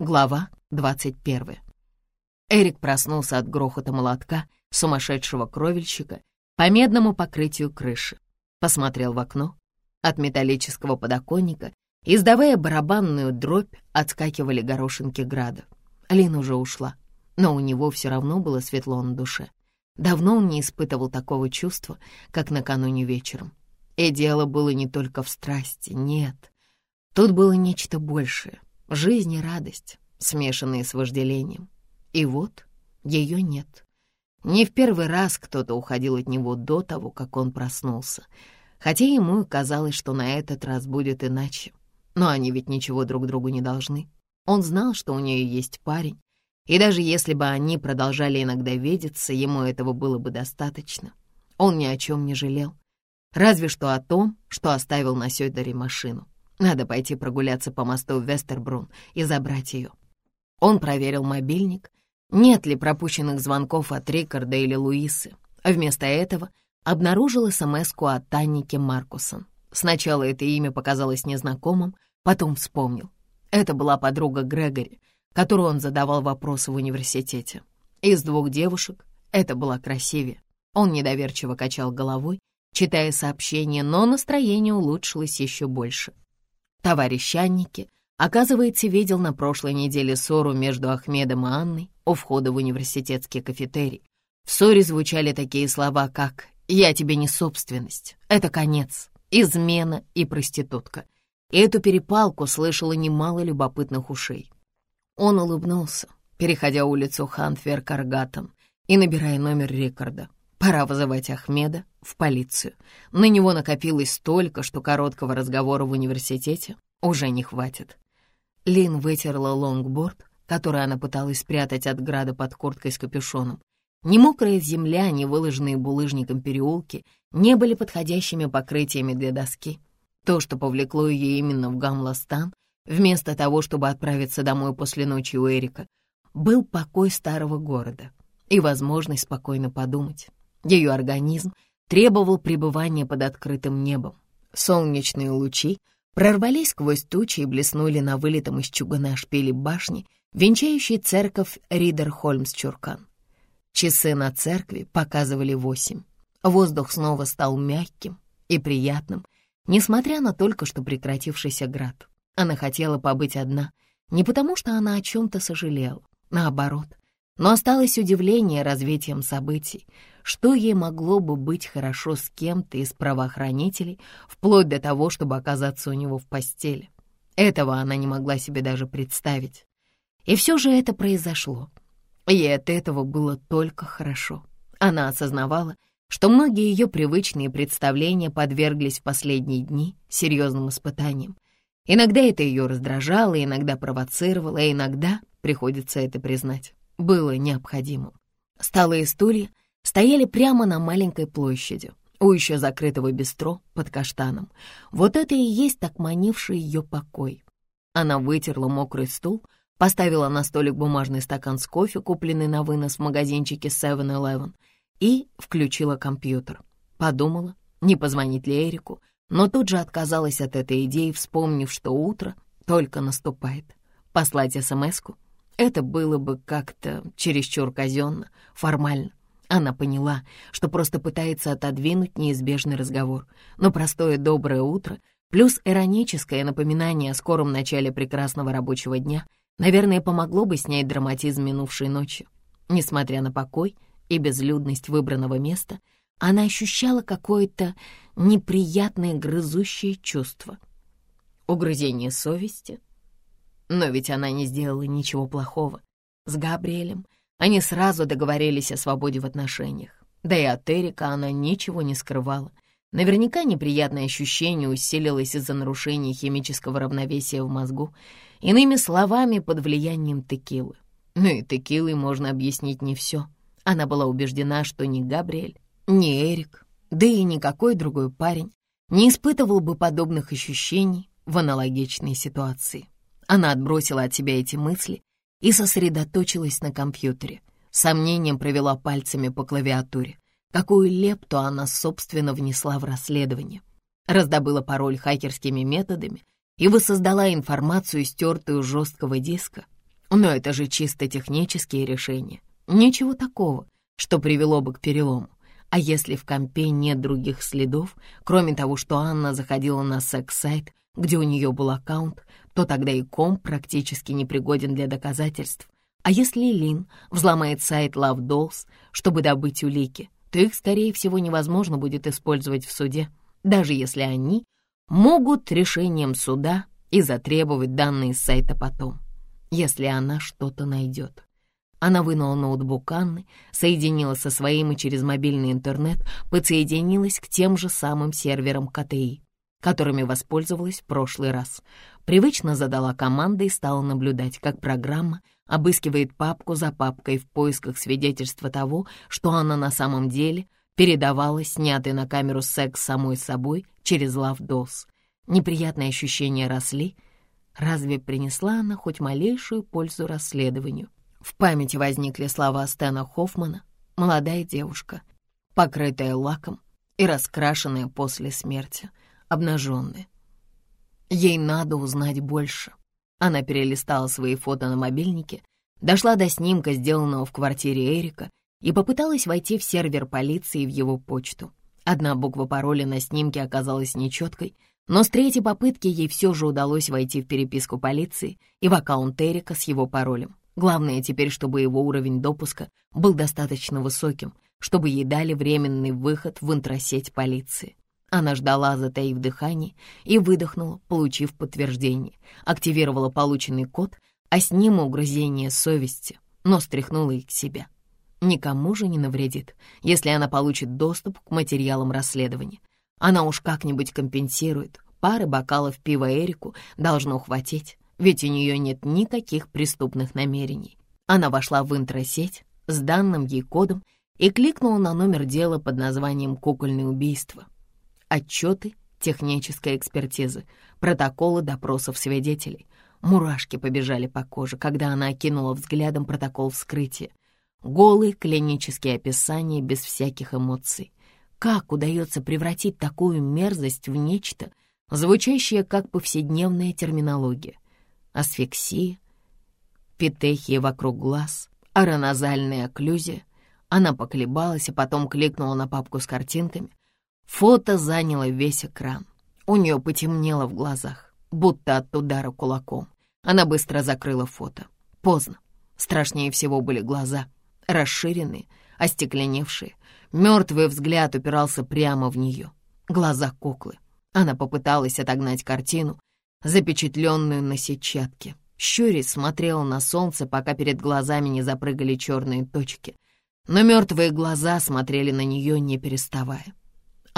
Глава 21. Эрик проснулся от грохота молотка сумасшедшего кровельщика по медному покрытию крыши. Посмотрел в окно. От металлического подоконника, издавая барабанную дробь, отскакивали горошинки града. Лин уже ушла, но у него все равно было светло на душе. Давно он не испытывал такого чувства, как накануне вечером. И дело было не только в страсти, нет. Тут было нечто большее — жизнь и радость, смешанные с вожделением. И вот ее нет. Не в первый раз кто-то уходил от него до того, как он проснулся, хотя ему казалось, что на этот раз будет иначе. Но они ведь ничего друг другу не должны. Он знал, что у нее есть парень, и даже если бы они продолжали иногда видеться, ему этого было бы достаточно. Он ни о чем не жалел. Разве что о том, что оставил на Сёдоре машину. Надо пойти прогуляться по мосту в Вестербрун и забрать ее. Он проверил мобильник, нет ли пропущенных звонков от Рикарда или Луисы. Вместо этого обнаружил смс от Танники Маркусон. Сначала это имя показалось незнакомым, потом вспомнил. Это была подруга Грегори, которую он задавал вопросы в университете. Из двух девушек это была красивее. Он недоверчиво качал головой, читая сообщение, но настроение улучшилось еще больше. Товарищ Анники, оказывается, видел на прошлой неделе ссору между Ахмедом и Анной у входа в университетский кафетерий. В ссоре звучали такие слова, как «Я тебе не собственность», «Это конец», «Измена» и «Проститутка». Эту перепалку слышало немало любопытных ушей. Он улыбнулся, переходя улицу Хантверкаргатан и набирая номер Рикарда. Пора вызывать Ахмеда в полицию. На него накопилось столько, что короткого разговора в университете уже не хватит. Лин вытерла лонгборд, который она пыталась спрятать от града под курткой с капюшоном. Ни мокрая земля, ни выложенные булыжником переулки не были подходящими покрытиями для доски. То, что повлекло ее именно в Гамластан, Вместо того, чтобы отправиться домой после ночи у Эрика, был покой старого города и возможность спокойно подумать. Ее организм требовал пребывания под открытым небом. Солнечные лучи прорвались сквозь тучи и блеснули на вылетом из чугуна шпиле башни, венчающей церковь Ридер-Хольмс-Чуркан. Часы на церкви показывали восемь. Воздух снова стал мягким и приятным, несмотря на только что прекратившийся град. Она хотела побыть одна, не потому что она о чем-то сожалела, наоборот. Но осталось удивление развитием событий, что ей могло бы быть хорошо с кем-то из правоохранителей, вплоть до того, чтобы оказаться у него в постели. Этого она не могла себе даже представить. И все же это произошло. Ей от этого было только хорошо. Она осознавала, что многие ее привычные представления подверглись в последние дни серьезным испытаниям, Иногда это ее раздражало, иногда провоцировало, а иногда, приходится это признать, было необходимым. Столы и стулья стояли прямо на маленькой площади, у еще закрытого бистро под каштаном. Вот это и есть так манивший ее покой. Она вытерла мокрый стул, поставила на столик бумажный стакан с кофе, купленный на вынос в магазинчике 7-Eleven, и включила компьютер. Подумала, не позвонить ли Эрику, но тут же отказалась от этой идеи, вспомнив, что утро только наступает. Послать смс это было бы как-то чересчур казенно, формально. Она поняла, что просто пытается отодвинуть неизбежный разговор, но простое доброе утро плюс ироническое напоминание о скором начале прекрасного рабочего дня, наверное, помогло бы снять драматизм минувшей ночи. Несмотря на покой и безлюдность выбранного места — она ощущала какое-то неприятное грызущее чувство. Угрызение совести. Но ведь она не сделала ничего плохого. С Габриэлем они сразу договорились о свободе в отношениях. Да и от Эрика она ничего не скрывала. Наверняка неприятное ощущение усилилось из-за нарушения химического равновесия в мозгу, иными словами, под влиянием текилы. Ну и текилой можно объяснить не все. Она была убеждена, что ни Габриэль, ни Эрик, да и никакой другой парень не испытывал бы подобных ощущений в аналогичной ситуации. Она отбросила от себя эти мысли и сосредоточилась на компьютере. Сомнением провела пальцами по клавиатуре. Какую лепту она, собственно, внесла в расследование. Раздобыла пароль хакерскими методами и воссоздала информацию, стертую с жесткого диска. Но это же чисто технические решения. Ничего такого, что привело бы к перелому. А если в компе нет других следов, кроме того, что Анна заходила на секс-сайт, где у нее был аккаунт, то тогда и комп практически непригоден для доказательств. А если Лин взломает сайт Love Dolls, чтобы добыть улики, то их, скорее всего, невозможно будет использовать в суде, даже если они могут решением суда и затребовать данные с сайта потом, если она что-то найдет. Она вынула ноутбук Анны, соединила со своим и через мобильный интернет подсоединилась к тем же самым серверам КТИ, которыми воспользовалась в прошлый раз. Привычно задала команды и стала наблюдать, как программа обыскивает папку за папкой в поисках свидетельства того, что она на самом деле передавала снятый на камеру секс самой собой через Dolls. Неприятные ощущения росли. Разве принесла она хоть малейшую пользу расследованию? В памяти возникли слова Стэна Хоффмана «Молодая девушка, покрытая лаком и раскрашенная после смерти, обнаженная. Ей надо узнать больше». Она перелистала свои фото на мобильнике, дошла до снимка, сделанного в квартире Эрика, и попыталась войти в сервер полиции в его почту. Одна буква пароля на снимке оказалась нечеткой, но с третьей попытки ей все же удалось войти в переписку полиции и в аккаунт Эрика с его паролем. Главное теперь, чтобы его уровень допуска был достаточно высоким, чтобы ей дали временный выход в интросеть полиции. Она ждала, затаив дыхание, и выдохнула, получив подтверждение, активировала полученный код, а с ним угрызение совести, но стряхнула их к себе. Никому же не навредит, если она получит доступ к материалам расследования. Она уж как-нибудь компенсирует. Пары бокалов пива Эрику должно хватить ведь у нее нет никаких преступных намерений. Она вошла в интросеть с данным ей кодом и кликнула на номер дела под названием «Кукольное убийство». Отчеты технической экспертизы, протоколы допросов свидетелей. Мурашки побежали по коже, когда она окинула взглядом протокол вскрытия. Голые клинические описания без всяких эмоций. Как удается превратить такую мерзость в нечто, звучащее как повседневная терминология — асфиксия, петехия вокруг глаз, ароназальная окклюзия. Она поколебалась, а потом кликнула на папку с картинками. Фото заняло весь экран. У нее потемнело в глазах, будто от удара кулаком. Она быстро закрыла фото. Поздно. Страшнее всего были глаза, расширенные, остекленевшие. Мертвый взгляд упирался прямо в нее. Глаза куклы. Она попыталась отогнать картину, запечатленную на сетчатке. Щурис смотрела на солнце, пока перед глазами не запрыгали черные точки. Но мертвые глаза смотрели на нее, не переставая.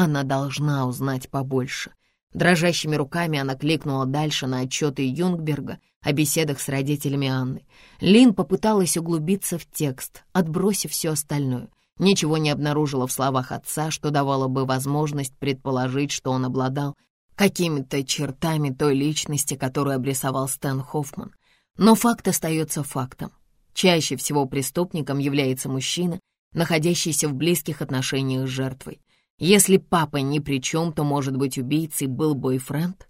Она должна узнать побольше. Дрожащими руками она кликнула дальше на отчеты Юнгберга о беседах с родителями Анны. Лин попыталась углубиться в текст, отбросив все остальное. Ничего не обнаружила в словах отца, что давало бы возможность предположить, что он обладал какими-то чертами той личности, которую обрисовал Стэн Хоффман. Но факт остается фактом. Чаще всего преступником является мужчина, находящийся в близких отношениях с жертвой. Если папа ни при чем, то, может быть, убийцей был бойфренд,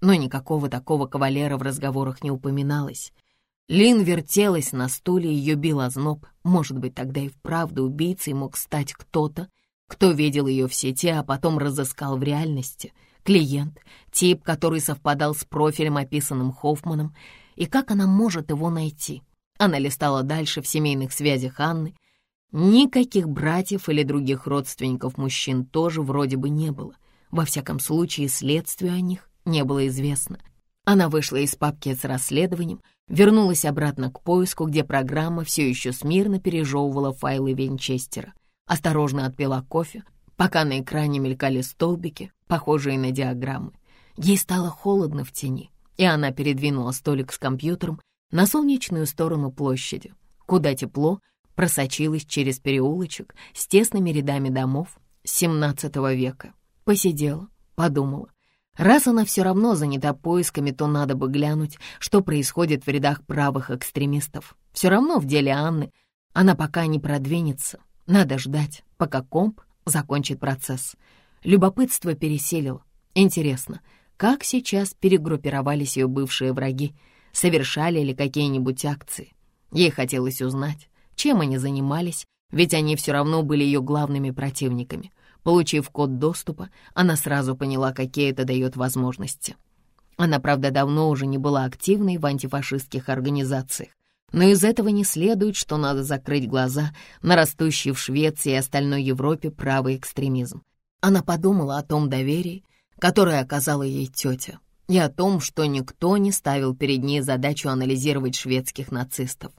но никакого такого кавалера в разговорах не упоминалось. Лин вертелась на стуле, ее бил озноб. Может быть, тогда и вправду убийцей мог стать кто-то, кто видел ее в сети, а потом разыскал в реальности — клиент, тип, который совпадал с профилем, описанным Хоффманом, и как она может его найти. Она листала дальше в семейных связях Анны. Никаких братьев или других родственников мужчин тоже вроде бы не было. Во всяком случае, следствию о них не было известно. Она вышла из папки с расследованием, вернулась обратно к поиску, где программа все еще смирно пережевывала файлы Винчестера. Осторожно отпила кофе, пока на экране мелькали столбики, похожие на диаграммы. Ей стало холодно в тени, и она передвинула столик с компьютером на солнечную сторону площади, куда тепло просочилось через переулочек с тесными рядами домов XVII века. Посидела, подумала. Раз она все равно занята поисками, то надо бы глянуть, что происходит в рядах правых экстремистов. Все равно в деле Анны она пока не продвинется. Надо ждать, пока комп закончит процесс. Любопытство переселило. Интересно, как сейчас перегруппировались ее бывшие враги? совершали ли какие-нибудь акции. Ей хотелось узнать, чем они занимались, ведь они все равно были ее главными противниками. Получив код доступа, она сразу поняла, какие это дает возможности. Она, правда, давно уже не была активной в антифашистских организациях, но из этого не следует, что надо закрыть глаза на растущий в Швеции и остальной Европе правый экстремизм. Она подумала о том доверии, которое оказала ей тетя, и о том, что никто не ставил перед ней задачу анализировать шведских нацистов.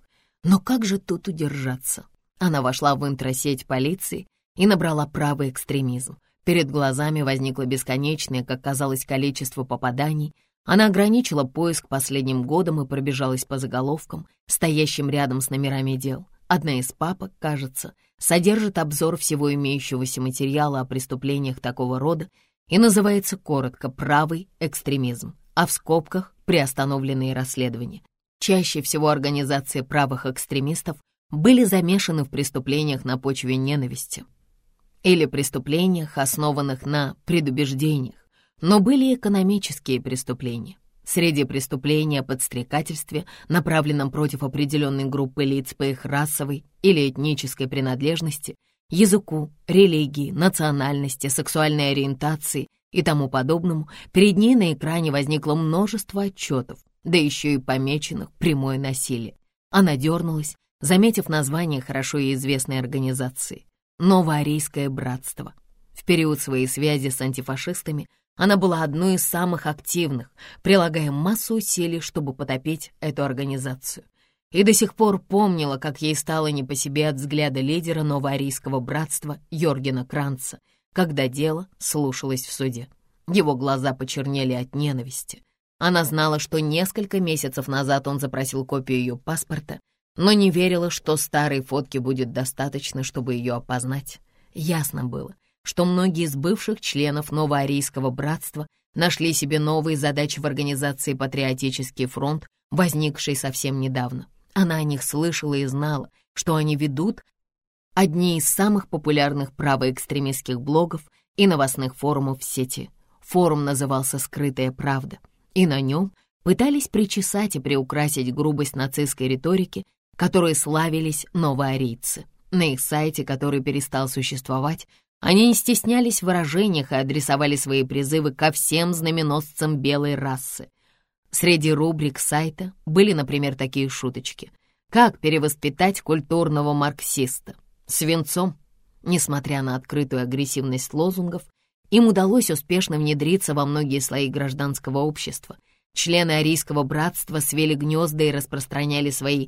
Но как же тут удержаться? Она вошла в интросеть полиции и набрала правый экстремизм. Перед глазами возникло бесконечное, как казалось, количество попаданий. Она ограничила поиск последним годом и пробежалась по заголовкам, стоящим рядом с номерами дел. Одна из папок, кажется, содержит обзор всего имеющегося материала о преступлениях такого рода и называется коротко «правый экстремизм», а в скобках «приостановленные расследования». Чаще всего организации правых экстремистов были замешаны в преступлениях на почве ненависти или преступлениях, основанных на предубеждениях, но были экономические преступления. Среди преступлений о подстрекательстве, направленном против определенной группы лиц по их расовой или этнической принадлежности, языку, религии, национальности, сексуальной ориентации и тому подобному, перед ней на экране возникло множество отчетов, да еще и помеченных прямое насилие. Она дернулась, заметив название хорошо известной организации «Новоарийское братство». В период своей связи с антифашистами она была одной из самых активных, прилагая массу усилий, чтобы потопить эту организацию. И до сих пор помнила, как ей стало не по себе от взгляда лидера новоарийского братства Йоргена Кранца, когда дело слушалось в суде. Его глаза почернели от ненависти. Она знала, что несколько месяцев назад он запросил копию ее паспорта, но не верила, что старой фотки будет достаточно, чтобы ее опознать. Ясно было, что многие из бывших членов Новоарийского братства нашли себе новые задачи в организации «Патриотический фронт», возникшей совсем недавно. Она о них слышала и знала, что они ведут одни из самых популярных правоэкстремистских блогов и новостных форумов в сети. Форум назывался «Скрытая правда», и на нем пытались причесать и приукрасить грубость нацистской риторики, которой славились новоарийцы. На их сайте, который перестал существовать, они не стеснялись в выражениях и адресовали свои призывы ко всем знаменосцам белой расы. Среди рубрик сайта были, например, такие шуточки. Как перевоспитать культурного марксиста? Свинцом. Несмотря на открытую агрессивность лозунгов, им удалось успешно внедриться во многие слои гражданского общества. Члены арийского братства свели гнезда и распространяли свои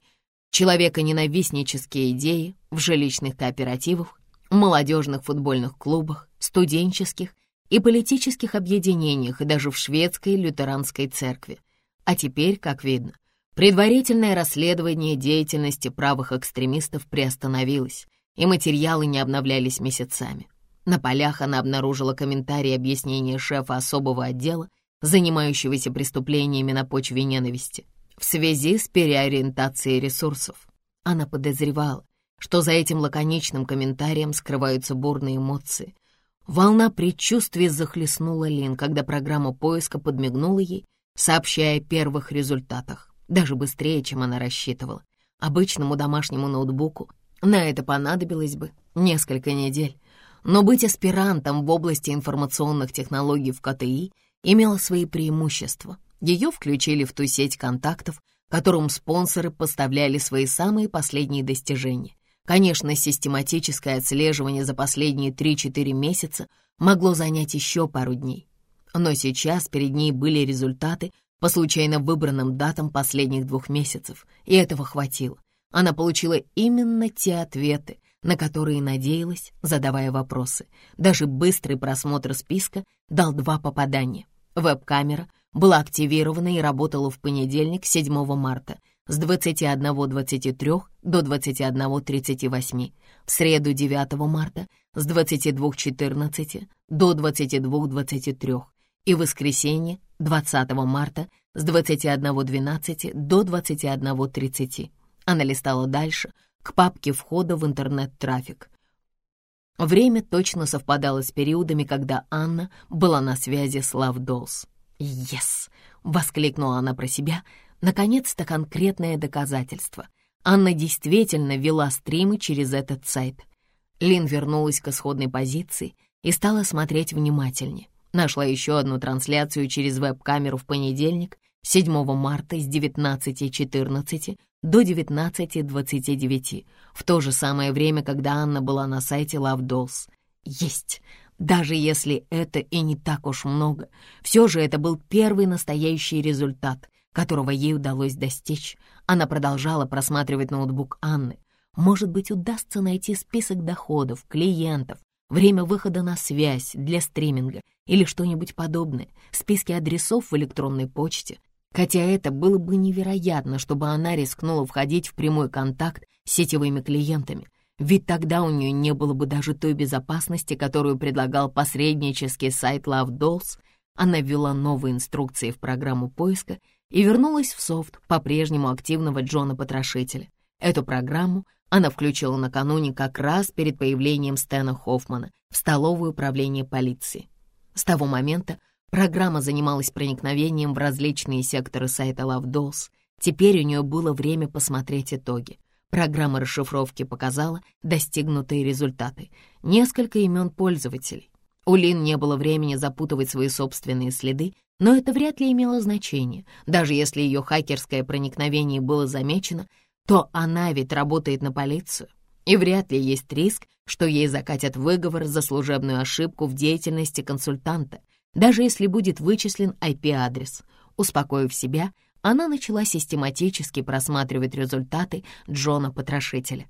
человеконенавистнические идеи в жилищных кооперативах, молодежных футбольных клубах, студенческих и политических объединениях и даже в шведской лютеранской церкви. А теперь, как видно, предварительное расследование деятельности правых экстремистов приостановилось, и материалы не обновлялись месяцами. На полях она обнаружила комментарии объяснения шефа особого отдела, занимающегося преступлениями на почве ненависти, в связи с переориентацией ресурсов. Она подозревала, что за этим лаконичным комментарием скрываются бурные эмоции. Волна предчувствия захлестнула Лин, когда программа поиска подмигнула ей, сообщая о первых результатах, даже быстрее, чем она рассчитывала. Обычному домашнему ноутбуку на это понадобилось бы несколько недель, но быть аспирантом в области информационных технологий в КТИ имело свои преимущества. Ее включили в ту сеть контактов, которым спонсоры поставляли свои самые последние достижения. Конечно, систематическое отслеживание за последние 3-4 месяца могло занять еще пару дней. Но сейчас перед ней были результаты по случайно выбранным датам последних двух месяцев, и этого хватило. Она получила именно те ответы, на которые надеялась, задавая вопросы. Даже быстрый просмотр списка дал два попадания. Веб-камера была активирована и работала в понедельник, 7 марта, с 21.23 до 21.38, в среду 9 марта с 22.14 до 22.23 и в воскресенье 20 марта с 21.12 до 21.30. Она листала дальше, к папке входа в интернет-трафик. Время точно совпадало с периодами, когда Анна была на связи с Лавдолс. «Ес!» — воскликнула она про себя — Наконец-то конкретное доказательство. Анна действительно вела стримы через этот сайт. Лин вернулась к исходной позиции и стала смотреть внимательнее. Нашла еще одну трансляцию через веб-камеру в понедельник, 7 марта с 19.14 до 19.29, в то же самое время, когда Анна была на сайте Love Dolls. Есть! Даже если это и не так уж много, все же это был первый настоящий результат, которого ей удалось достичь. Она продолжала просматривать ноутбук Анны. Может быть, удастся найти список доходов, клиентов, время выхода на связь для стриминга или что-нибудь подобное, списки адресов в электронной почте. Хотя это было бы невероятно, чтобы она рискнула входить в прямой контакт с сетевыми клиентами, ведь тогда у нее не было бы даже той безопасности, которую предлагал посреднический сайт Love Dolls. Она ввела новые инструкции в программу поиска и вернулась в софт по-прежнему активного Джона Потрошителя. Эту программу она включила накануне как раз перед появлением Стэна Хоффмана в столовое управление полиции. С того момента программа занималась проникновением в различные секторы сайта Love Dolls. Теперь у нее было время посмотреть итоги. Программа расшифровки показала достигнутые результаты. Несколько имен пользователей. У Лин не было времени запутывать свои собственные следы, но это вряд ли имело значение. Даже если ее хакерское проникновение было замечено, то она ведь работает на полицию, и вряд ли есть риск, что ей закатят выговор за служебную ошибку в деятельности консультанта, даже если будет вычислен IP-адрес. Успокоив себя, она начала систематически просматривать результаты Джона Потрошителя.